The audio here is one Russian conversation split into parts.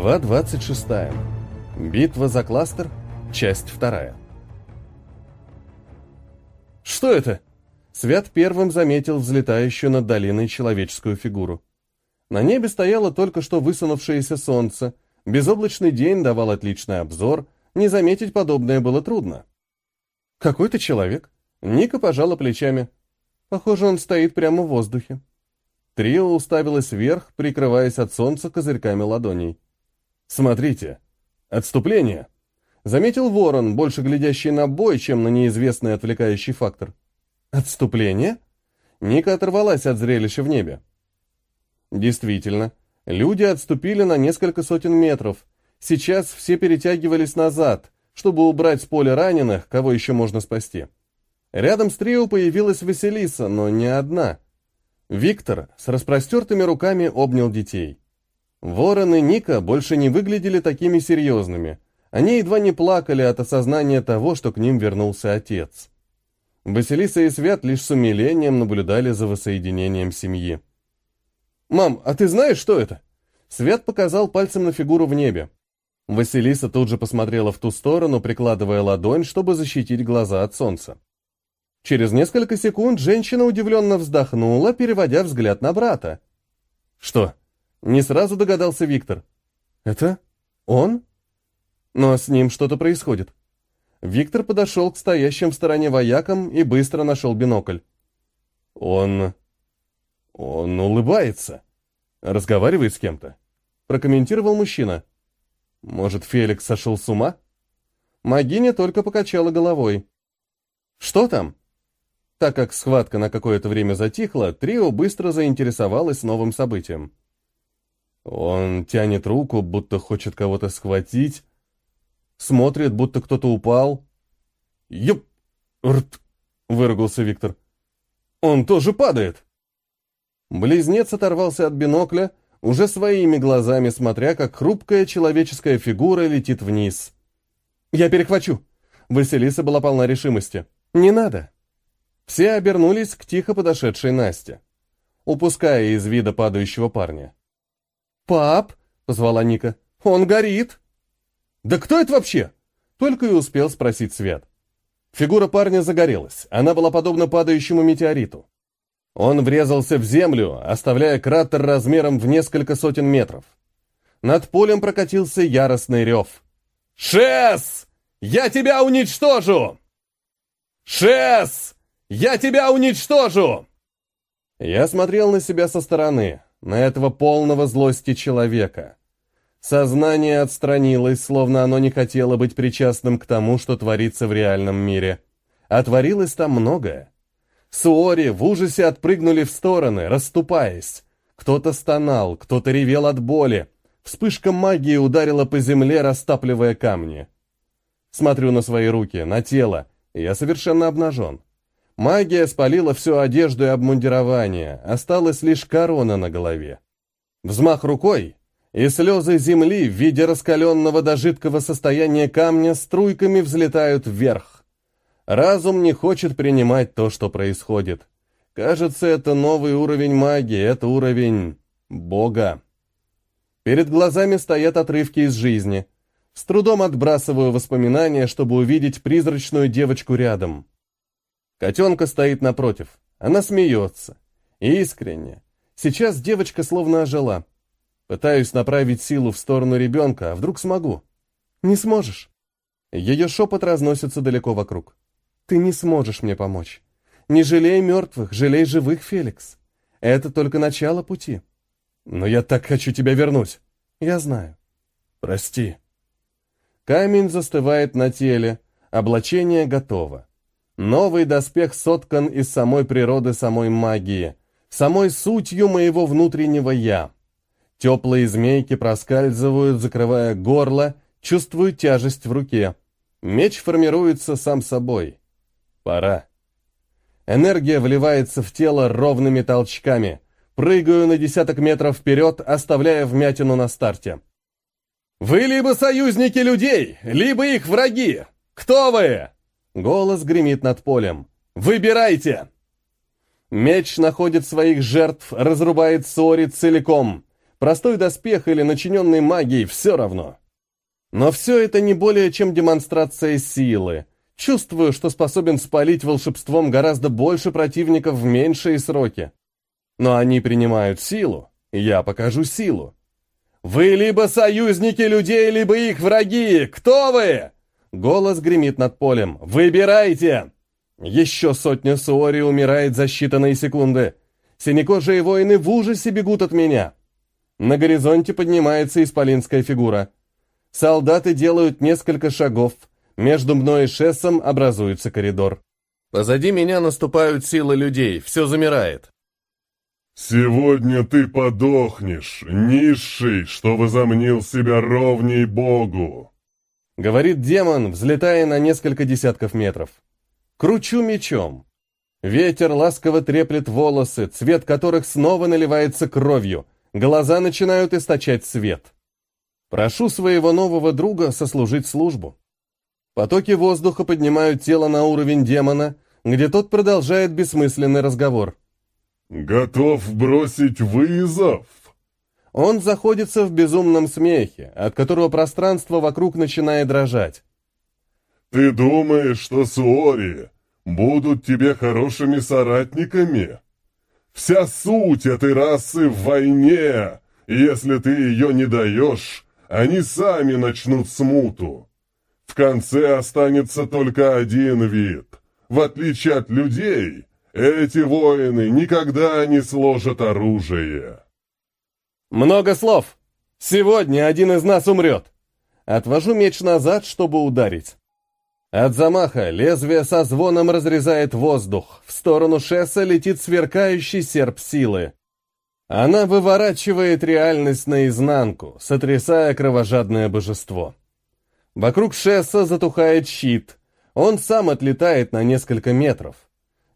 Глава 26. Битва за кластер. Часть вторая. Что это? Свят первым заметил взлетающую над долиной человеческую фигуру. На небе стояло только что высунувшееся солнце. Безоблачный день давал отличный обзор. Не заметить подобное было трудно. Какой-то человек. Ника пожала плечами. Похоже, он стоит прямо в воздухе. Трио уставилась вверх, прикрываясь от солнца козырьками ладоней. «Смотрите! Отступление!» Заметил ворон, больше глядящий на бой, чем на неизвестный отвлекающий фактор. «Отступление?» Ника оторвалась от зрелища в небе. Действительно, люди отступили на несколько сотен метров. Сейчас все перетягивались назад, чтобы убрать с поля раненых, кого еще можно спасти. Рядом с трио появилась Василиса, но не одна — Виктор с распростертыми руками обнял детей. Ворон и Ника больше не выглядели такими серьезными. Они едва не плакали от осознания того, что к ним вернулся отец. Василиса и Свят лишь с умилением наблюдали за воссоединением семьи. «Мам, а ты знаешь, что это?» Свят показал пальцем на фигуру в небе. Василиса тут же посмотрела в ту сторону, прикладывая ладонь, чтобы защитить глаза от солнца. Через несколько секунд женщина удивленно вздохнула, переводя взгляд на брата. «Что?» — не сразу догадался Виктор. «Это он?» «Но с ним что-то происходит». Виктор подошел к стоящим в стороне воякам и быстро нашел бинокль. «Он... он улыбается. Разговаривает с кем-то», — прокомментировал мужчина. «Может, Феликс сошел с ума?» Магиня только покачала головой. «Что там?» Так как схватка на какое-то время затихла, трио быстро заинтересовалось новым событием. Он тянет руку, будто хочет кого-то схватить, смотрит, будто кто-то упал. «Юп! Рт!» — выругался Виктор. «Он тоже падает!» Близнец оторвался от бинокля, уже своими глазами смотря, как хрупкая человеческая фигура летит вниз. «Я перехвачу!» Василиса была полна решимости. «Не надо!» Все обернулись к тихо подошедшей Насте, упуская из вида падающего парня. «Пап!» — позвала Ника. «Он горит!» «Да кто это вообще?» Только и успел спросить Свет. Фигура парня загорелась, она была подобна падающему метеориту. Он врезался в землю, оставляя кратер размером в несколько сотен метров. Над полем прокатился яростный рев. «Шес! Я тебя уничтожу!» «Шес! Я тебя уничтожу!» Я смотрел на себя со стороны, на этого полного злости человека. Сознание отстранилось, словно оно не хотело быть причастным к тому, что творится в реальном мире. А творилось там многое. Суори в ужасе отпрыгнули в стороны, расступаясь. Кто-то стонал, кто-то ревел от боли. Вспышка магии ударила по земле, растапливая камни. Смотрю на свои руки, на тело, и я совершенно обнажен. Магия спалила всю одежду и обмундирование, осталась лишь корона на голове. Взмах рукой, и слезы земли в виде раскаленного до жидкого состояния камня струйками взлетают вверх. Разум не хочет принимать то, что происходит. Кажется, это новый уровень магии, это уровень Бога. Перед глазами стоят отрывки из жизни. С трудом отбрасываю воспоминания, чтобы увидеть призрачную девочку рядом. Котенка стоит напротив. Она смеется. Искренне. Сейчас девочка словно ожила. Пытаюсь направить силу в сторону ребенка, а вдруг смогу? Не сможешь. Ее шепот разносится далеко вокруг. Ты не сможешь мне помочь. Не жалей мертвых, жалей живых, Феликс. Это только начало пути. Но я так хочу тебя вернуть. Я знаю. Прости. Камень застывает на теле, облачение готово. Новый доспех соткан из самой природы самой магии, самой сутью моего внутреннего «я». Теплые змейки проскальзывают, закрывая горло, чувствую тяжесть в руке. Меч формируется сам собой. Пора. Энергия вливается в тело ровными толчками. Прыгаю на десяток метров вперед, оставляя вмятину на старте. «Вы либо союзники людей, либо их враги! Кто вы?» Голос гремит над полем. «Выбирайте!» Меч находит своих жертв, разрубает Сори целиком. Простой доспех или начиненный магией, все равно. Но все это не более чем демонстрация силы. Чувствую, что способен спалить волшебством гораздо больше противников в меньшие сроки. Но они принимают силу, я покажу силу. «Вы либо союзники людей, либо их враги! Кто вы?» Голос гремит над полем. «Выбирайте!» Еще сотня Суори умирает за считанные секунды. Синекожие воины в ужасе бегут от меня. На горизонте поднимается исполинская фигура. Солдаты делают несколько шагов. Между мной и Шессом образуется коридор. Позади меня наступают силы людей, все замирает. «Сегодня ты подохнешь, низший, что возомнил себя ровней Богу!» Говорит демон, взлетая на несколько десятков метров. Кручу мечом. Ветер ласково треплет волосы, цвет которых снова наливается кровью. Глаза начинают источать свет. Прошу своего нового друга сослужить службу. Потоки воздуха поднимают тело на уровень демона, где тот продолжает бессмысленный разговор. «Готов бросить вызов?» Он заходится в безумном смехе, от которого пространство вокруг начинает дрожать. «Ты думаешь, что Суори будут тебе хорошими соратниками? Вся суть этой расы в войне. Если ты ее не даешь, они сами начнут смуту. В конце останется только один вид. В отличие от людей, эти воины никогда не сложат оружие. Много слов. Сегодня один из нас умрет. Отвожу меч назад, чтобы ударить. От замаха лезвие со звоном разрезает воздух. В сторону Шесса летит сверкающий серп силы. Она выворачивает реальность наизнанку, сотрясая кровожадное божество. Вокруг Шесса затухает щит. Он сам отлетает на несколько метров.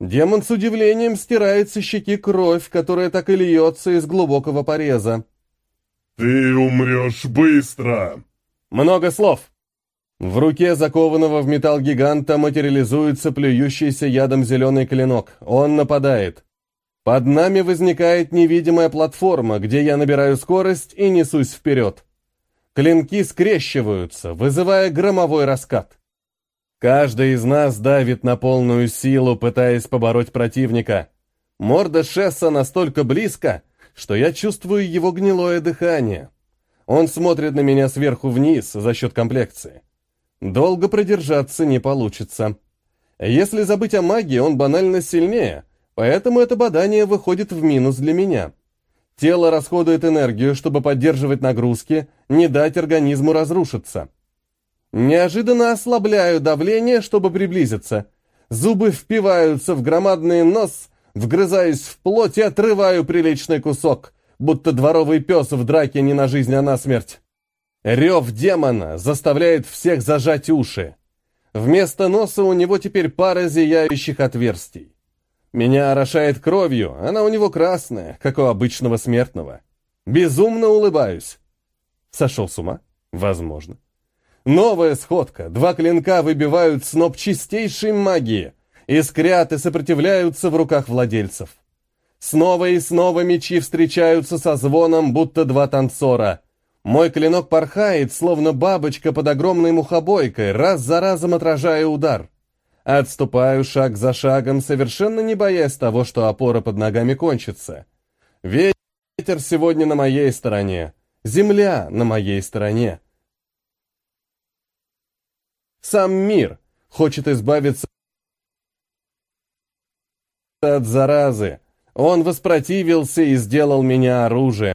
Демон с удивлением стирает со щеки кровь, которая так и льется из глубокого пореза. «Ты умрешь быстро!» Много слов. В руке закованного в металл гиганта материализуется плюющийся ядом зеленый клинок. Он нападает. Под нами возникает невидимая платформа, где я набираю скорость и несусь вперед. Клинки скрещиваются, вызывая громовой раскат. Каждый из нас давит на полную силу, пытаясь побороть противника. Морда Шесса настолько близко, что я чувствую его гнилое дыхание. Он смотрит на меня сверху вниз за счет комплекции. Долго продержаться не получится. Если забыть о магии, он банально сильнее, поэтому это бадание выходит в минус для меня. Тело расходует энергию, чтобы поддерживать нагрузки, не дать организму разрушиться. Неожиданно ослабляю давление, чтобы приблизиться. Зубы впиваются в громадный нос, вгрызаюсь в плоть и отрываю приличный кусок, будто дворовый пес в драке не на жизнь, а на смерть. Рев демона заставляет всех зажать уши. Вместо носа у него теперь пара зияющих отверстий. Меня орошает кровью, она у него красная, как у обычного смертного. Безумно улыбаюсь. Сошел с ума? Возможно. Новая сходка. Два клинка выбивают сноп чистейшей магии. Искрят и сопротивляются в руках владельцев. Снова и снова мечи встречаются со звоном, будто два танцора — мой клинок порхает, словно бабочка под огромной мухобойкой, раз за разом отражая удар. Отступаю шаг за шагом, совершенно не боясь того, что опора под ногами кончится. Ветер сегодня на моей стороне, земля на моей стороне. Сам мир хочет избавиться от заразы. Он воспротивился и сделал меня оружием.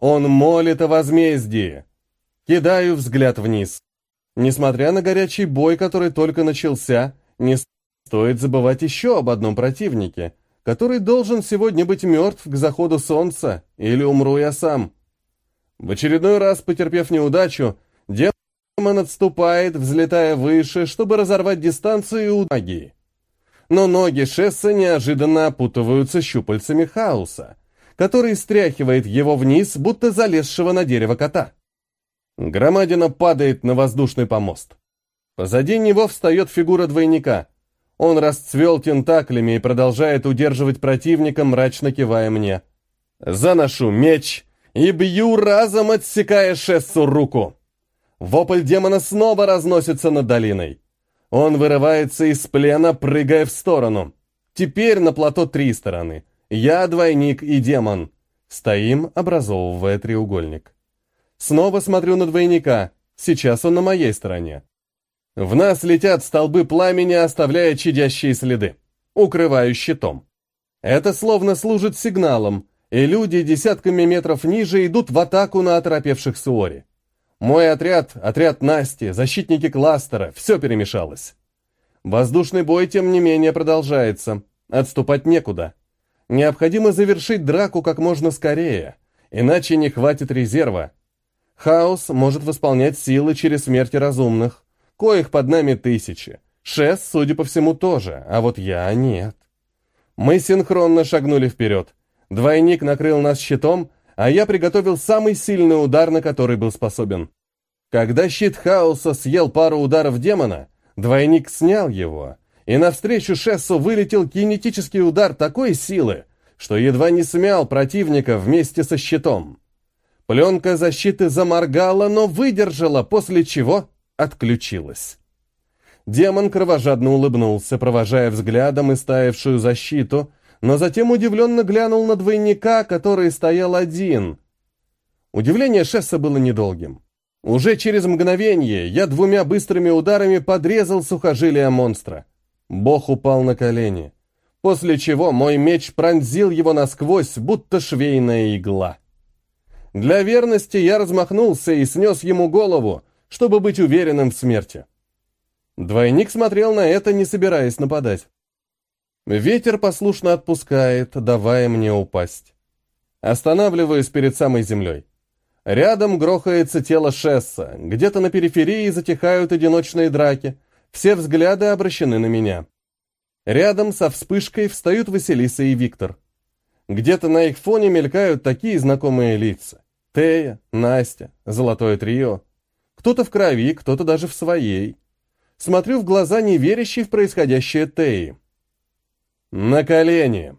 Он молит о возмездии. Кидаю взгляд вниз. Несмотря на горячий бой, который только начался, не стоит забывать еще об одном противнике, который должен сегодня быть мертв к заходу солнца, или умру я сам. В очередной раз, потерпев неудачу, демон отступает, взлетая выше, чтобы разорвать дистанцию у магии. Но ноги Шесса неожиданно опутываются щупальцами хаоса, который стряхивает его вниз, будто залезшего на дерево кота. Громадина падает на воздушный помост. Позади него встает фигура двойника. Он расцвел тентаклями и продолжает удерживать противника, мрачно кивая мне. Заношу меч и бью разом, отсекая Шессу руку. Вопль демона снова разносится над долиной. Он вырывается из плена, прыгая в сторону. Теперь на плато три стороны. Я, двойник и демон. Стоим, образовывая треугольник. Снова смотрю на двойника. Сейчас он на моей стороне. В нас летят столбы пламени, оставляя чадящие следы. Укрываю щитом. Это словно служит сигналом, и люди десятками метров ниже идут в атаку на оторопевших Суори. Мой отряд, отряд Насти, защитники кластера, все перемешалось. Воздушный бой, тем не менее, продолжается. Отступать некуда. Необходимо завершить драку как можно скорее, иначе не хватит резерва. Хаос может восполнять силы через смерти разумных, коих под нами тысячи. Шест, судя по всему, тоже, а вот я нет. Мы синхронно шагнули вперед. Двойник накрыл нас щитом, а я приготовил самый сильный удар, на который был способен. Когда щит хаоса съел пару ударов демона, двойник снял его, и навстречу Шессу вылетел кинетический удар такой силы, что едва не смял противника вместе со щитом. Пленка защиты заморгала, но выдержала, после чего отключилась. Демон кровожадно улыбнулся, провожая взглядом истаявшую защиту, но затем удивленно глянул на двойника, который стоял один. Удивление Шесса было недолгим. Уже через мгновение я двумя быстрыми ударами подрезал сухожилия монстра. Бог упал на колени, после чего мой меч пронзил его насквозь, будто швейная игла. Для верности я размахнулся и снес ему голову, чтобы быть уверенным в смерти. Двойник смотрел на это, не собираясь нападать. Ветер послушно отпускает, давая мне упасть. Останавливаюсь перед самой землей. Рядом грохается тело Шесса, где-то на периферии затихают одиночные драки, все взгляды обращены на меня. Рядом со вспышкой встают Василиса и Виктор. Где-то на их фоне мелькают такие знакомые лица. Тея, Настя, Золотое трио. Кто-то в крови, кто-то даже в своей. Смотрю в глаза неверящей в происходящее Теи. На колени.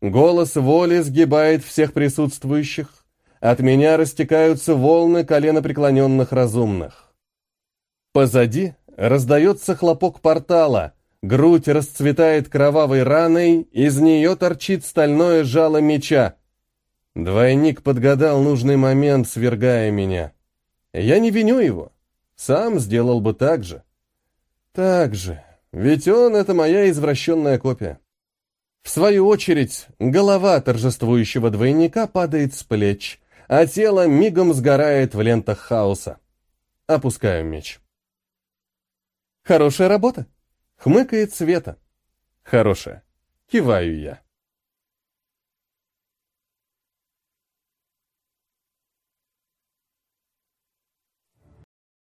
Голос воли сгибает всех присутствующих. От меня растекаются волны коленопреклоненных разумных. Позади раздается хлопок портала, грудь расцветает кровавой раной, из нее торчит стальное жало меча. Двойник подгадал нужный момент, свергая меня. Я не виню его. Сам сделал бы так же. Так же. Ведь он — это моя извращенная копия. В свою очередь, голова торжествующего двойника падает с плеч, а тело мигом сгорает в лентах хаоса. Опускаю меч. «Хорошая работа!» — хмыкает Света. «Хорошая!» — киваю я.